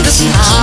this house.